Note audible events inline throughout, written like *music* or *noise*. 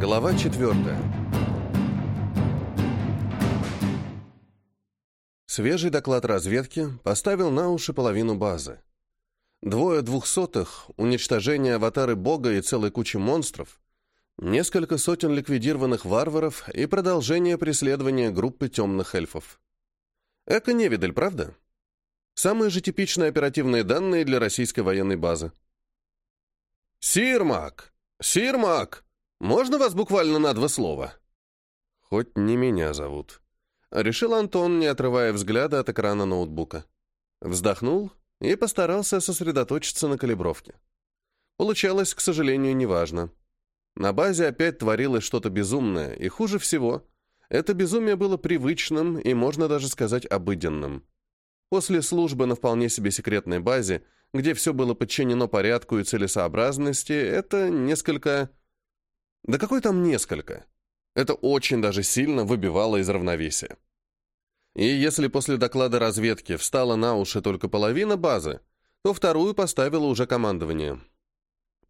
Глава четвертая. Свежий доклад разведки поставил на уши половину базы. Двое двухсотых, уничтожение аватары бога и целой кучи монстров, несколько сотен ликвидированных варваров и продолжение преследования группы темных эльфов. Эко-невидаль, правда? Самые же типичные оперативные данные для российской военной базы. «Сирмак! Сирмак! Можно вас буквально на два слова?» «Хоть не меня зовут», — решил Антон, не отрывая взгляда от экрана ноутбука. Вздохнул и постарался сосредоточиться на калибровке. Получалось, к сожалению, неважно. На базе опять творилось что-то безумное, и хуже всего, это безумие было привычным и, можно даже сказать, обыденным. После службы на вполне себе секретной базе, где все было подчинено порядку и целесообразности, это несколько... Да какой там несколько? Это очень даже сильно выбивало из равновесия. И если после доклада разведки встала на уши только половина базы, то вторую поставило уже командование.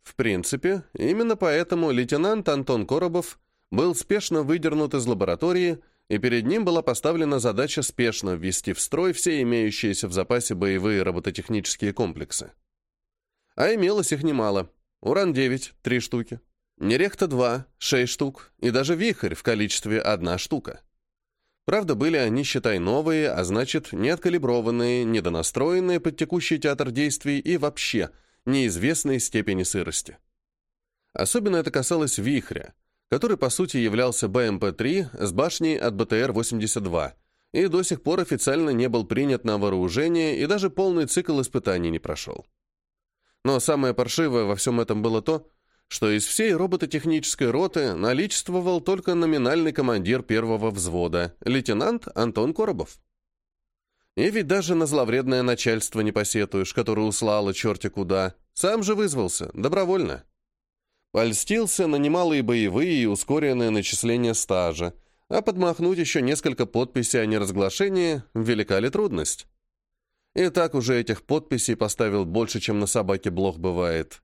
В принципе, именно поэтому лейтенант Антон Коробов был спешно выдернут из лаборатории, и перед ним была поставлена задача спешно ввести в строй все имеющиеся в запасе боевые робототехнические комплексы. А имелось их немало. Уран-9 — три штуки. Нерехта-2 — шесть штук. И даже Вихрь в количестве одна штука. Правда, были они, считай, новые, а значит, не откалиброванные, недонастроенные под текущий театр действий и вообще неизвестной степени сырости. Особенно это касалось вихря, который, по сути, являлся БМП-3 с башней от БТР-82 и до сих пор официально не был принят на вооружение и даже полный цикл испытаний не прошел. Но самое паршивое во всем этом было то, что из всей робототехнической роты наличествовал только номинальный командир первого взвода, лейтенант Антон Коробов. И ведь даже на зловредное начальство не посетуешь, которое услало черти куда. Сам же вызвался, добровольно. Польстился на немалые боевые и ускоренное начисление стажа, а подмахнуть еще несколько подписей о неразглашении – велика ли трудность? И так уже этих подписей поставил больше, чем на собаке блох бывает.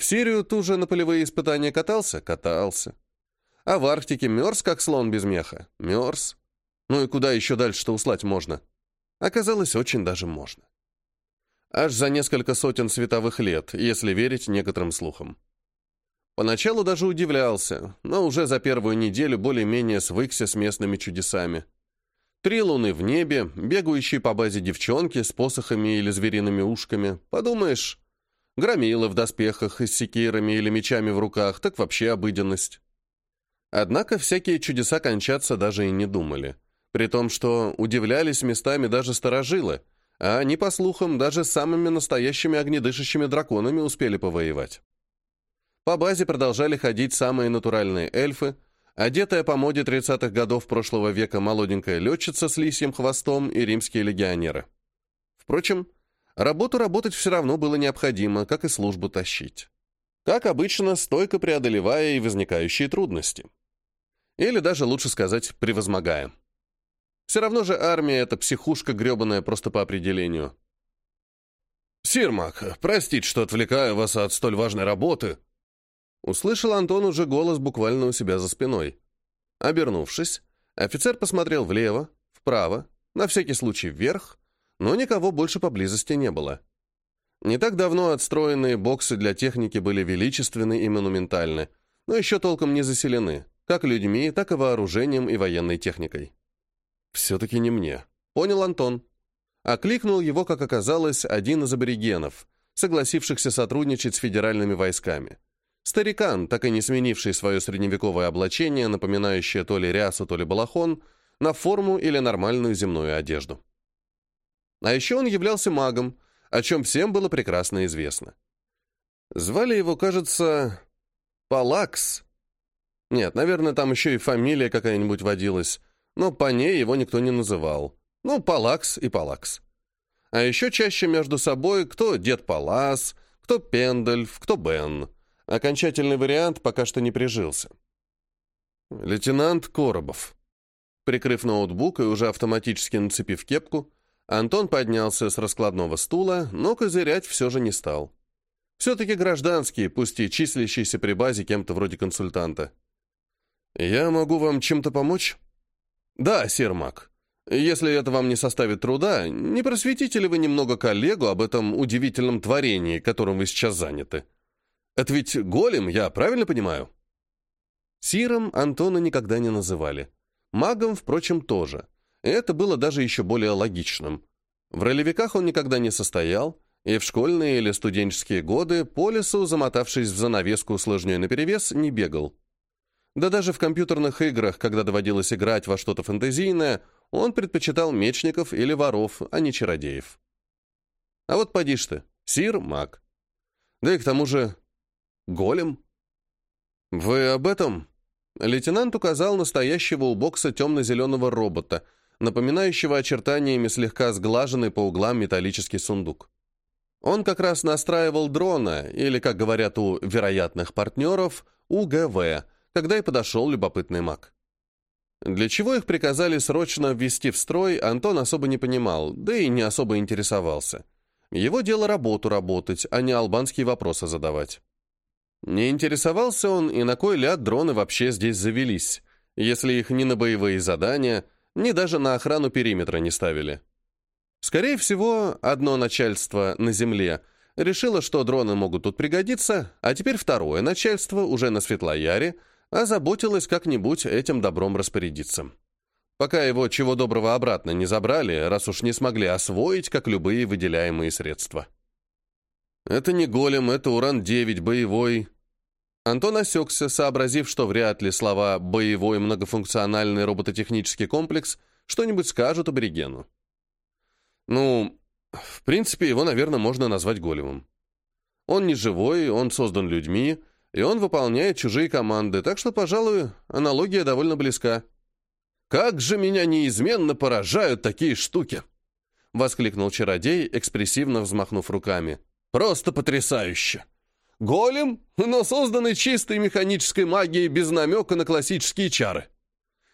В Сирию ту же на полевые испытания катался? Катался. А в Арктике мерз, как слон без меха? Мерз. Ну и куда еще дальше-то услать можно? Оказалось, очень даже можно. Аж за несколько сотен световых лет, если верить некоторым слухам. Поначалу даже удивлялся, но уже за первую неделю более-менее свыкся с местными чудесами. Три луны в небе, бегающие по базе девчонки с посохами или звериными ушками. Подумаешь, Громилы в доспехах и с секирами или мечами в руках, так вообще обыденность. Однако всякие чудеса кончаться даже и не думали. При том, что удивлялись местами даже старожилы, а они, по слухам, даже с самыми настоящими огнедышащими драконами успели повоевать. По базе продолжали ходить самые натуральные эльфы, одетая по моде 30-х годов прошлого века молоденькая летчица с лисьим хвостом и римские легионеры. Впрочем, Работу работать все равно было необходимо, как и службу тащить. Как обычно, стойко преодолевая и возникающие трудности. Или даже лучше сказать, превозмогая. Все равно же армия — это психушка гребаная просто по определению. «Сирмак, простите, что отвлекаю вас от столь важной работы», Услышал Антон уже голос буквально у себя за спиной. Обернувшись, офицер посмотрел влево, вправо, на всякий случай вверх, но никого больше поблизости не было. Не так давно отстроенные боксы для техники были величественны и монументальны, но еще толком не заселены, как людьми, так и вооружением и военной техникой. «Все-таки не мне», — понял Антон. Окликнул его, как оказалось, один из аборигенов, согласившихся сотрудничать с федеральными войсками. Старикан, так и не сменивший свое средневековое облачение, напоминающее то ли рясу, то ли балахон, на форму или нормальную земную одежду. А еще он являлся магом, о чем всем было прекрасно известно. Звали его, кажется, Палакс. Нет, наверное, там еще и фамилия какая-нибудь водилась, но по ней его никто не называл. Ну, Палакс и Палакс. А еще чаще между собой кто Дед Палас, кто Пендальф, кто Бен. Окончательный вариант пока что не прижился. Лейтенант Коробов. Прикрыв ноутбук и уже автоматически нацепив кепку, Антон поднялся с раскладного стула, но козырять все же не стал. Все-таки гражданский, пусть и числящийся при базе кем-то вроде консультанта. «Я могу вам чем-то помочь?» «Да, Сермак. Если это вам не составит труда, не просветите ли вы немного коллегу об этом удивительном творении, которым вы сейчас заняты? Это ведь голем, я правильно понимаю?» Сиром Антона никогда не называли. Магом, впрочем, тоже. Это было даже еще более логичным. В ролевиках он никогда не состоял, и в школьные или студенческие годы по лесу, замотавшись в занавеску сложнее наперевес, не бегал. Да даже в компьютерных играх, когда доводилось играть во что-то фэнтезийное, он предпочитал мечников или воров, а не чародеев. А вот поди ж ты, сир — маг. Да и к тому же голем. «Вы об этом?» Лейтенант указал настоящего у бокса темно-зеленого робота, напоминающего очертаниями слегка сглаженный по углам металлический сундук. Он как раз настраивал дрона, или, как говорят у вероятных партнеров, УГВ, когда и подошел любопытный маг. Для чего их приказали срочно ввести в строй, Антон особо не понимал, да и не особо интересовался. Его дело работу работать, а не албанские вопросы задавать. Не интересовался он, и на кой ляд дроны вообще здесь завелись, если их ни на боевые задания, ни даже на охрану периметра не ставили. Скорее всего, одно начальство на земле решило, что дроны могут тут пригодиться, а теперь второе начальство, уже на Светлояре, озаботилось как-нибудь этим добром распорядиться. Пока его чего доброго обратно не забрали, раз уж не смогли освоить, как любые выделяемые средства. Это не голем, это Уран-9, боевой. Антон осекся, сообразив, что вряд ли слова «боевой многофункциональный робототехнический комплекс» что-нибудь скажут аборигену. Ну, в принципе, его, наверное, можно назвать големом. Он не живой, он создан людьми, и он выполняет чужие команды, так что, пожалуй, аналогия довольно близка. «Как же меня неизменно поражают такие штуки!» — воскликнул чародей, экспрессивно взмахнув руками. «Просто потрясающе! Голем, но созданный чистой механической магией без намека на классические чары.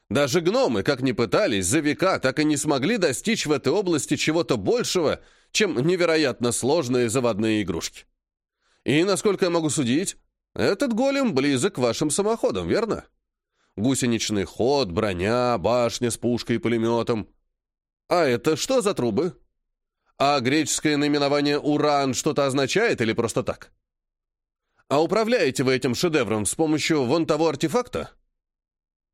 Даже гномы, как ни пытались, за века так и не смогли достичь в этой области чего-то большего, чем невероятно сложные заводные игрушки. И, насколько я могу судить, этот голем близок к вашим самоходам, верно? Гусеничный ход, броня, башня с пушкой и пулеметом. А это что за трубы? А греческое наименование «Уран» что-то означает или просто так? А управляете вы этим шедевром с помощью вон того артефакта?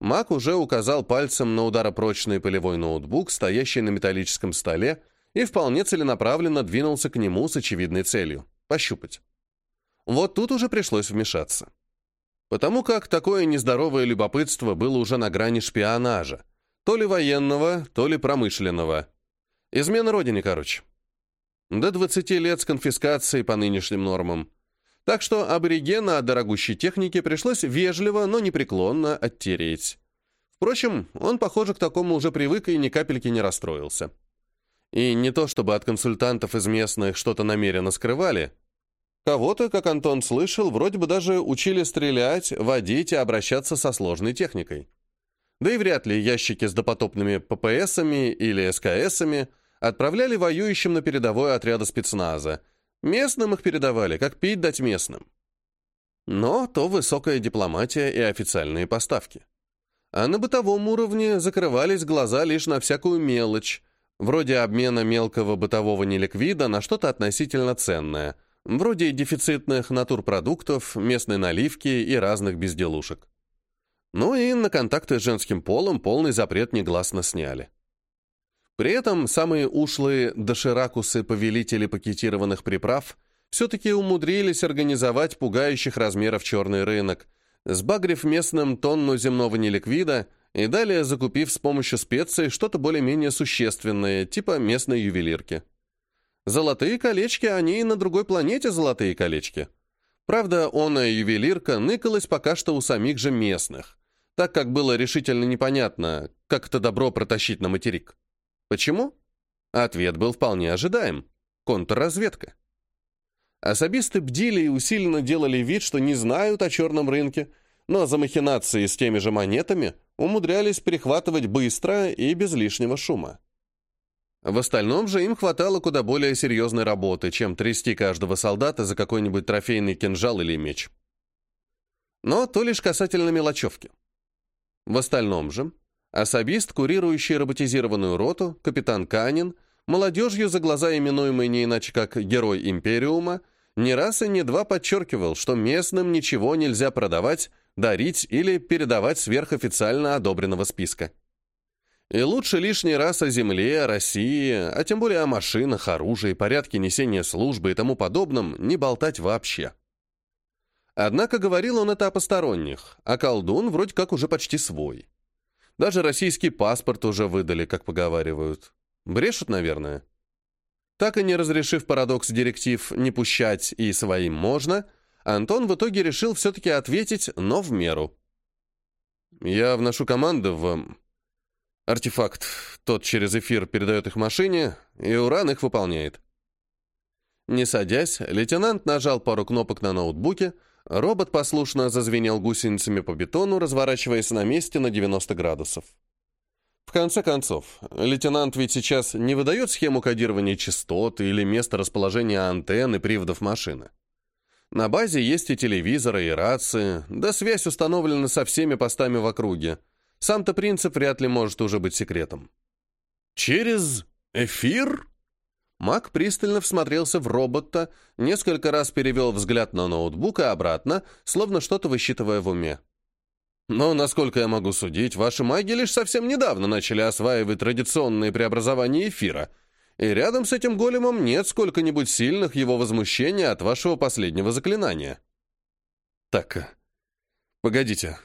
Мак уже указал пальцем на ударопрочный полевой ноутбук, стоящий на металлическом столе, и вполне целенаправленно двинулся к нему с очевидной целью — пощупать. Вот тут уже пришлось вмешаться. Потому как такое нездоровое любопытство было уже на грани шпионажа, то ли военного, то ли промышленного. Измена родине, короче. До 20 лет с конфискацией по нынешним нормам. Так что аборигена от дорогущей техники пришлось вежливо, но непреклонно оттереть. Впрочем, он, похоже, к такому уже привык и ни капельки не расстроился. И не то чтобы от консультантов из местных что-то намеренно скрывали, Кого-то, как Антон слышал, вроде бы даже учили стрелять, водить и обращаться со сложной техникой. Да и вряд ли ящики с допотопными ППСами или СКСами отправляли воюющим на передовой отряды спецназа. Местным их передавали, как пить дать местным. Но то высокая дипломатия и официальные поставки. А на бытовом уровне закрывались глаза лишь на всякую мелочь, вроде обмена мелкого бытового неликвида на что-то относительно ценное – вроде дефицитных натурпродуктов, местной наливки и разных безделушек. Ну и на контакты с женским полом полный запрет негласно сняли. При этом самые ушлые доширакусы-повелители пакетированных приправ все-таки умудрились организовать пугающих размеров черный рынок, сбагрив местным тонну земного неликвида и далее закупив с помощью специй что-то более-менее существенное, типа местной ювелирки. Золотые колечки, они и на другой планете золотые колечки. Правда, она ювелирка ныкалась пока что у самих же местных, так как было решительно непонятно, как это добро протащить на материк. Почему? Ответ был вполне ожидаем. Контрразведка. Особисты бдили и усиленно делали вид, что не знают о черном рынке, но за махинации с теми же монетами умудрялись перехватывать быстро и без лишнего шума. В остальном же им хватало куда более серьезной работы, чем трясти каждого солдата за какой-нибудь трофейный кинжал или меч. Но то лишь касательно мелочевки. В остальном же особист, курирующий роботизированную роту, капитан Канин, молодежью за глаза именуемый не иначе как «герой Империума», ни раз и ни два подчеркивал, что местным ничего нельзя продавать, дарить или передавать сверхофициально одобренного списка. И лучше лишний раз о земле, о России, а тем более о машинах, оружии, порядке несения службы и тому подобном не болтать вообще. Однако говорил он это о посторонних, а колдун вроде как уже почти свой. Даже российский паспорт уже выдали, как поговаривают. Брешут, наверное. Так и не разрешив парадокс директив «не пущать» и «своим можно», Антон в итоге решил все-таки ответить, но в меру. «Я вношу команду в Артефакт. Тот через эфир передает их машине, и Уран их выполняет. Не садясь, лейтенант нажал пару кнопок на ноутбуке, робот послушно зазвенел гусеницами по бетону, разворачиваясь на месте на 90 градусов. В конце концов, лейтенант ведь сейчас не выдает схему кодирования частот или место расположения антенн и приводов машины. На базе есть и телевизоры, и рации, да связь установлена со всеми постами в округе — сам-то принцип вряд ли может уже быть секретом. «Через эфир?» Мак пристально всмотрелся в робота, несколько раз перевел взгляд на ноутбук и обратно, словно что-то высчитывая в уме. «Но, насколько я могу судить, ваши маги лишь совсем недавно начали осваивать традиционные преобразования эфира, и рядом с этим големом нет сколько-нибудь сильных его возмущений от вашего последнего заклинания». «Так, погодите,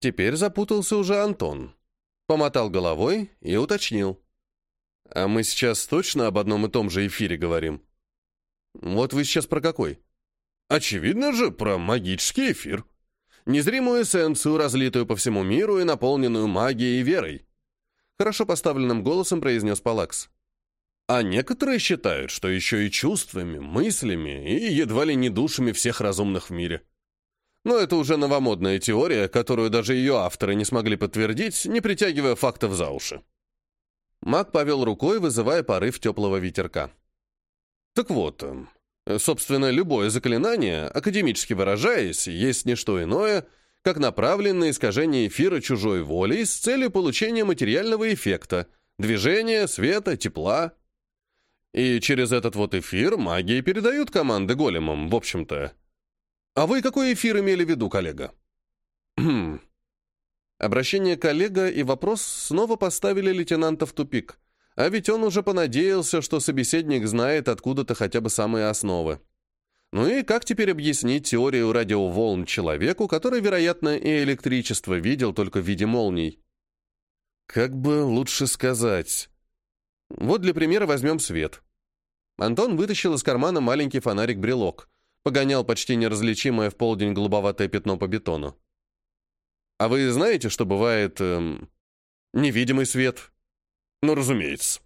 Теперь запутался уже Антон. Помотал головой и уточнил. «А мы сейчас точно об одном и том же эфире говорим?» «Вот вы сейчас про какой?» «Очевидно же, про магический эфир. Незримую эссенцию, разлитую по всему миру и наполненную магией и верой», хорошо поставленным голосом произнес Палакс. «А некоторые считают, что еще и чувствами, мыслями и едва ли не душами всех разумных в мире». Но это уже новомодная теория, которую даже ее авторы не смогли подтвердить, не притягивая фактов за уши. Маг повел рукой, вызывая порыв теплого ветерка. Так вот, э, собственно, любое заклинание, академически выражаясь, есть не что иное, как направленное искажение эфира чужой воли с целью получения материального эффекта, движения, света, тепла. И через этот вот эфир магии передают команды големам, в общем-то. «А вы какой эфир имели в виду, коллега?» *clears throat* Обращение коллега и вопрос снова поставили лейтенанта в тупик. А ведь он уже понадеялся, что собеседник знает откуда-то хотя бы самые основы. Ну и как теперь объяснить теорию радиоволн человеку, который, вероятно, и электричество видел только в виде молний? Как бы лучше сказать? Вот для примера возьмем свет. Антон вытащил из кармана маленький фонарик-брелок погонял почти неразличимое в полдень голубоватое пятно по бетону. «А вы знаете, что бывает... Эм, невидимый свет?» «Ну, разумеется».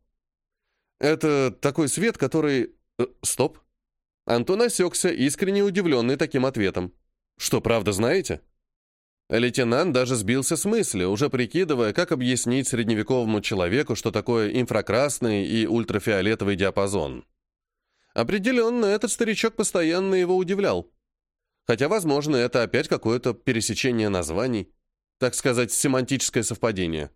«Это такой свет, который...» э, «Стоп». Антон осекся, искренне удивленный таким ответом. «Что, правда знаете?» Лейтенант даже сбился с мысли, уже прикидывая, как объяснить средневековому человеку, что такое инфракрасный и ультрафиолетовый диапазон. Определенно, этот старичок постоянно его удивлял. Хотя, возможно, это опять какое-то пересечение названий, так сказать, семантическое совпадение.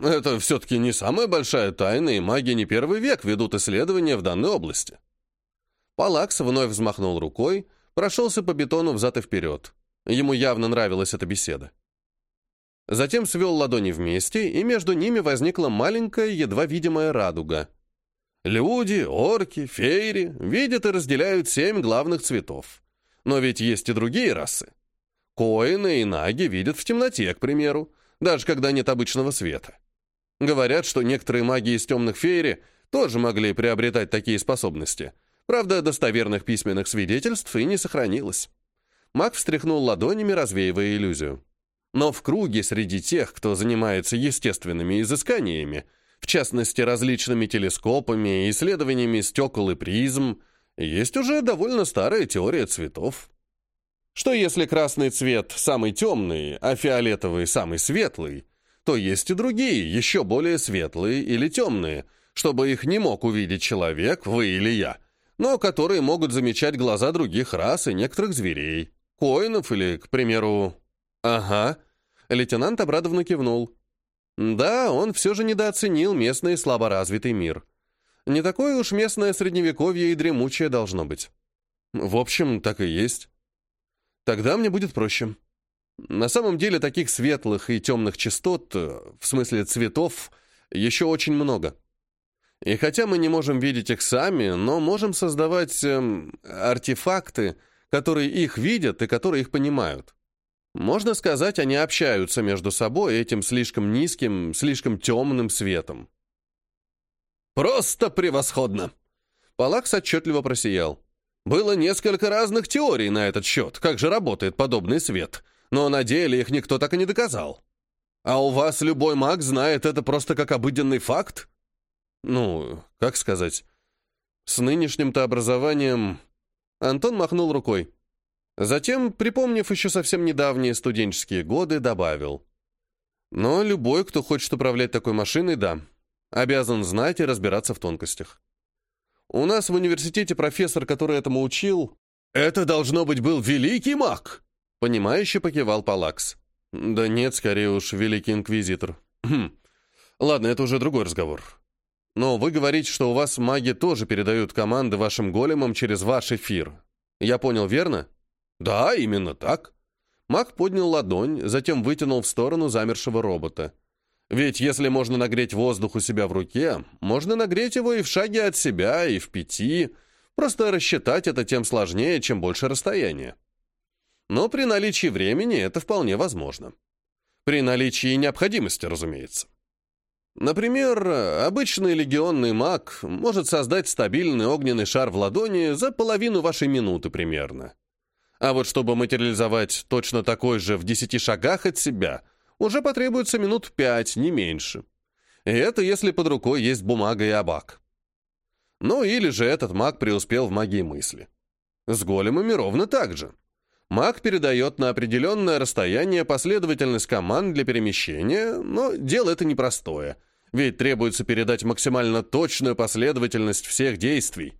Это все-таки не самая большая тайна, и маги не первый век ведут исследования в данной области. Палакс вновь взмахнул рукой, прошелся по бетону взад и вперед. Ему явно нравилась эта беседа. Затем свел ладони вместе, и между ними возникла маленькая, едва видимая радуга — Люди, орки, фейри видят и разделяют семь главных цветов. Но ведь есть и другие расы. Коины и наги видят в темноте, к примеру, даже когда нет обычного света. Говорят, что некоторые маги из темных фейри тоже могли приобретать такие способности. Правда, достоверных письменных свидетельств и не сохранилось. Маг встряхнул ладонями, развеивая иллюзию. Но в круге среди тех, кто занимается естественными изысканиями, в частности различными телескопами, исследованиями стекол и призм, есть уже довольно старая теория цветов. Что если красный цвет самый темный, а фиолетовый самый светлый, то есть и другие, еще более светлые или темные, чтобы их не мог увидеть человек, вы или я, но которые могут замечать глаза других рас и некоторых зверей, коинов или, к примеру... Ага, Лейтенант обрадованно кивнул. Да, он все же недооценил местный слаборазвитый мир. Не такое уж местное средневековье и дремучее должно быть. В общем, так и есть. Тогда мне будет проще. На самом деле таких светлых и темных частот, э, в смысле цветов, еще очень много. И хотя мы не можем видеть их сами, но можем создавать эм, артефакты, которые их видят и которые их понимают. Можно сказать, они общаются между собой этим слишком низким, слишком темным светом. «Просто превосходно!» Палакс отчетливо просиял. «Было несколько разных теорий на этот счет, как же работает подобный свет, но на деле их никто так и не доказал. А у вас любой маг знает это просто как обыденный факт?» «Ну, как сказать? С нынешним-то образованием...» Антон махнул рукой. Затем, припомнив еще совсем недавние студенческие годы, добавил. Но любой, кто хочет управлять такой машиной, да, обязан знать и разбираться в тонкостях. У нас в университете профессор, который этому учил... «Это, должно быть, был великий маг!» Понимающе покивал Палакс. «Да нет, скорее уж, великий инквизитор. Хм. Ладно, это уже другой разговор. Но вы говорите, что у вас маги тоже передают команды вашим големам через ваш эфир. Я понял верно?» «Да, именно так». Маг поднял ладонь, затем вытянул в сторону замершего робота. Ведь если можно нагреть воздух у себя в руке, можно нагреть его и в шаге от себя, и в пяти. Просто рассчитать это тем сложнее, чем больше расстояние. Но при наличии времени это вполне возможно. При наличии необходимости, разумеется. Например, обычный легионный маг может создать стабильный огненный шар в ладони за половину вашей минуты примерно. А вот чтобы материализовать точно такой же в десяти шагах от себя, уже потребуется минут пять, не меньше. И это если под рукой есть бумага и абак. Ну или же этот маг преуспел в магии мысли. С големами ровно так же. Маг передает на определенное расстояние последовательность команд для перемещения, но дело это непростое, ведь требуется передать максимально точную последовательность всех действий.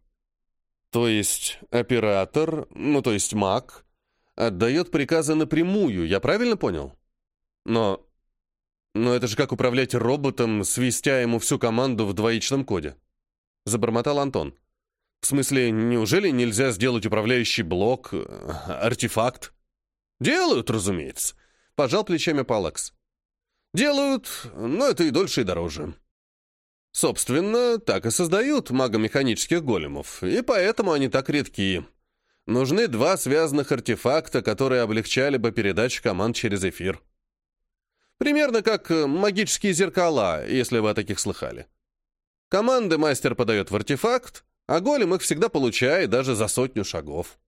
То есть оператор, ну то есть маг, отдает приказы напрямую, я правильно понял? Но... Но это же как управлять роботом, свистя ему всю команду в двоичном коде. Забормотал Антон. В смысле, неужели нельзя сделать управляющий блок, э, артефакт? Делают, разумеется. Пожал плечами Палакс. Делают, но это и дольше, и дороже. Собственно, так и создают магомеханических големов, и поэтому они так редки. Нужны два связанных артефакта, которые облегчали бы передачу команд через эфир. Примерно как магические зеркала, если вы о таких слыхали. Команды мастер подает в артефакт, а голем их всегда получает даже за сотню шагов.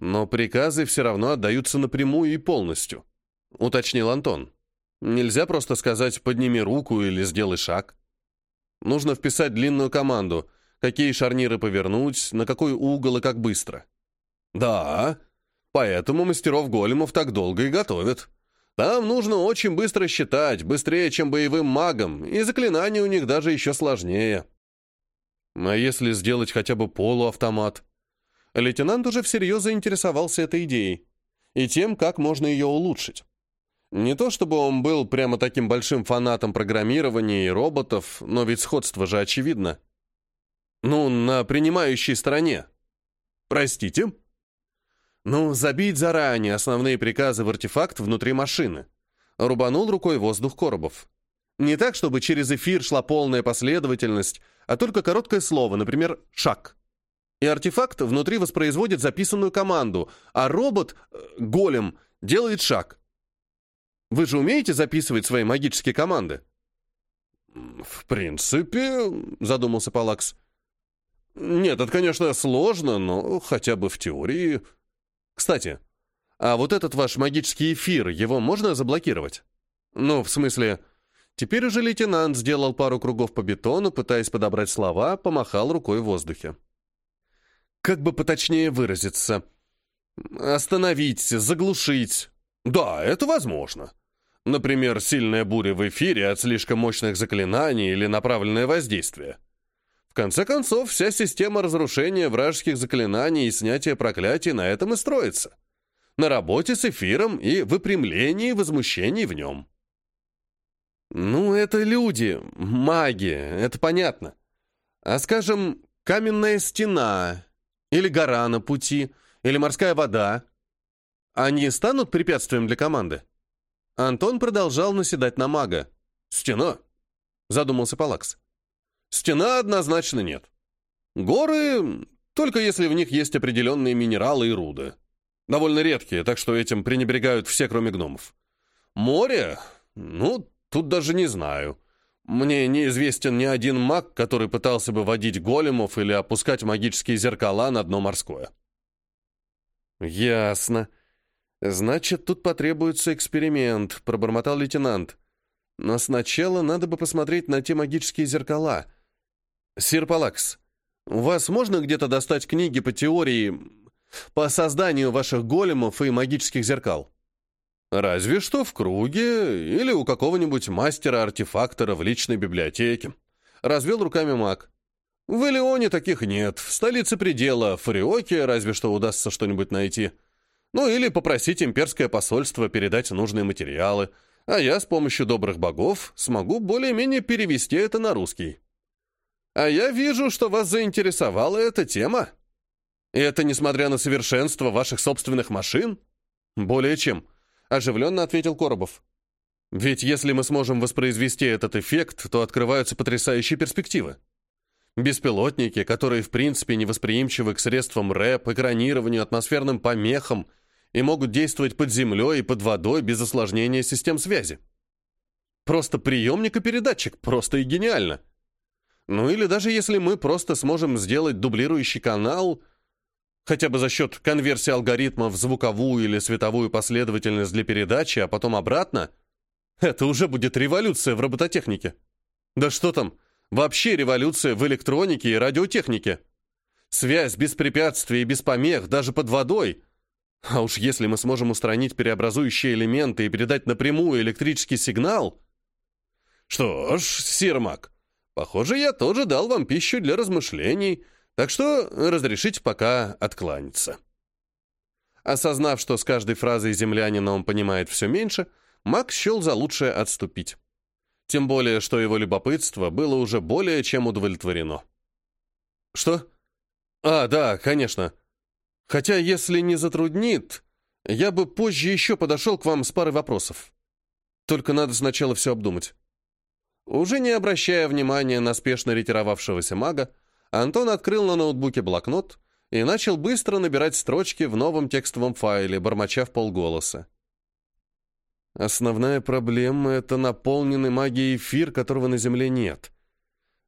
Но приказы все равно отдаются напрямую и полностью, уточнил Антон. Нельзя просто сказать «подними руку» или «сделай шаг». Нужно вписать длинную команду, какие шарниры повернуть, на какой угол и как быстро. Да, поэтому мастеров големов так долго и готовят. Там нужно очень быстро считать, быстрее, чем боевым магам, и заклинания у них даже еще сложнее. А если сделать хотя бы полуавтомат? Лейтенант уже всерьез заинтересовался этой идеей и тем, как можно ее улучшить. Не то чтобы он был прямо таким большим фанатом программирования и роботов, но ведь сходство же очевидно. Ну, на принимающей стороне. Простите? Ну, забить заранее основные приказы в артефакт внутри машины. Рубанул рукой воздух коробов. Не так, чтобы через эфир шла полная последовательность, а только короткое слово, например, «шаг». И артефакт внутри воспроизводит записанную команду, а робот, э, голем, делает шаг. Вы же умеете записывать свои магические команды?» «В принципе», — задумался Палакс. «Нет, это, конечно, сложно, но хотя бы в теории...» «Кстати, а вот этот ваш магический эфир, его можно заблокировать?» «Ну, в смысле...» Теперь уже лейтенант сделал пару кругов по бетону, пытаясь подобрать слова, помахал рукой в воздухе. «Как бы поточнее выразиться...» «Остановить, заглушить...» «Да, это возможно. Например, сильная буря в эфире от слишком мощных заклинаний или направленное воздействие. В конце концов, вся система разрушения вражеских заклинаний и снятия проклятий на этом и строится. на работе с эфиром и выпрямлении возмущений в нем. Ну, это люди, маги, это понятно. А скажем, каменная стена, или гора на пути, или морская вода. Они станут препятствием для команды? Антон продолжал наседать на мага. «Стена?» — задумался Палакс. «Стена однозначно нет. Горы только если в них есть определенные минералы и руды. Довольно редкие, так что этим пренебрегают все, кроме гномов. Море? Ну, тут даже не знаю. Мне неизвестен ни один маг, который пытался бы водить големов или опускать магические зеркала на дно морское. «Ясно. Значит, тут потребуется эксперимент», — пробормотал лейтенант. «Но сначала надо бы посмотреть на те магические зеркала. Сир Палакс, у вас можно где-то достать книги по теории, по созданию ваших големов и магических зеркал?» Разве что в круге или у какого-нибудь мастера-артефактора в личной библиотеке. Развел руками маг. В Элеоне таких нет. В столице предела, в Фариоке разве что удастся что-нибудь найти. Ну или попросить имперское посольство передать нужные материалы, а я с помощью добрых богов смогу более-менее перевести это на русский. А я вижу, что вас заинтересовала эта тема. И это несмотря на совершенство ваших собственных машин? Более чем. Оживленно ответил Коробов. Ведь если мы сможем воспроизвести этот эффект, то открываются потрясающие перспективы. Беспилотники, которые в принципе невосприимчивы к средствам РЭП, экранированию, атмосферным помехам и могут действовать под землей и под водой без осложнения систем связи. Просто приемник и передатчик, просто и гениально. Ну или даже если мы просто сможем сделать дублирующий канал, хотя бы за счет конверсии алгоритма в звуковую или световую последовательность для передачи, а потом обратно, это уже будет революция в робототехнике. Да что там, вообще революция в электронике и радиотехнике. Связь без препятствий и без помех, даже под водой. А уж если мы сможем устранить преобразующие элементы и передать напрямую электрический сигнал... Что ж, Сирмак, похоже, я тоже дал вам пищу для размышлений — так что разрешите пока откланяться. Осознав, что с каждой фразой землянина он понимает все меньше, Макс счел за лучшее отступить. Тем более, что его любопытство было уже более чем удовлетворено. «Что? А, да, конечно. Хотя, если не затруднит, я бы позже еще подошел к вам с парой вопросов. Только надо сначала все обдумать». Уже не обращая внимания на спешно ретировавшегося мага, Антон открыл на ноутбуке блокнот и начал быстро набирать строчки в новом текстовом файле, бормоча в полголоса. Основная проблема — это наполненный магией эфир, которого на Земле нет.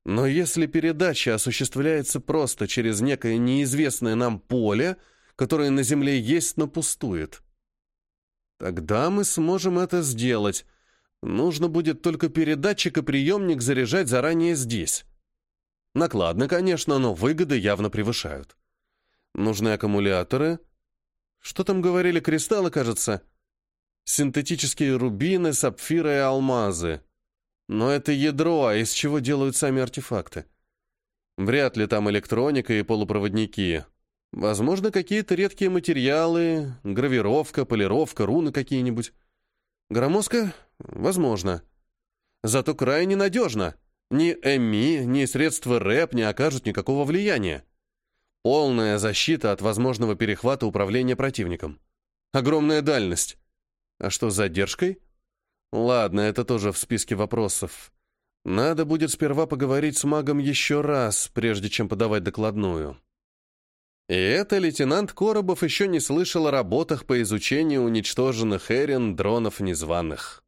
Но если передача осуществляется просто через некое неизвестное нам поле, которое на Земле есть, но пустует, тогда мы сможем это сделать. Нужно будет только передатчик и приемник заряжать заранее здесь. Накладно, конечно, но выгоды явно превышают. Нужны аккумуляторы. Что там говорили, кристаллы, кажется? Синтетические рубины, сапфиры и алмазы. Но это ядро, а из чего делают сами артефакты? Вряд ли там электроника и полупроводники. Возможно, какие-то редкие материалы, гравировка, полировка, руны какие-нибудь. Громоздко? Возможно. Зато крайне надежно. Ни ЭМИ, ни средства РЭП не окажут никакого влияния. Полная защита от возможного перехвата управления противником. Огромная дальность. А что с задержкой? Ладно, это тоже в списке вопросов. Надо будет сперва поговорить с магом еще раз, прежде чем подавать докладную. И это лейтенант Коробов еще не слышал о работах по изучению уничтоженных Эрин дронов незваных.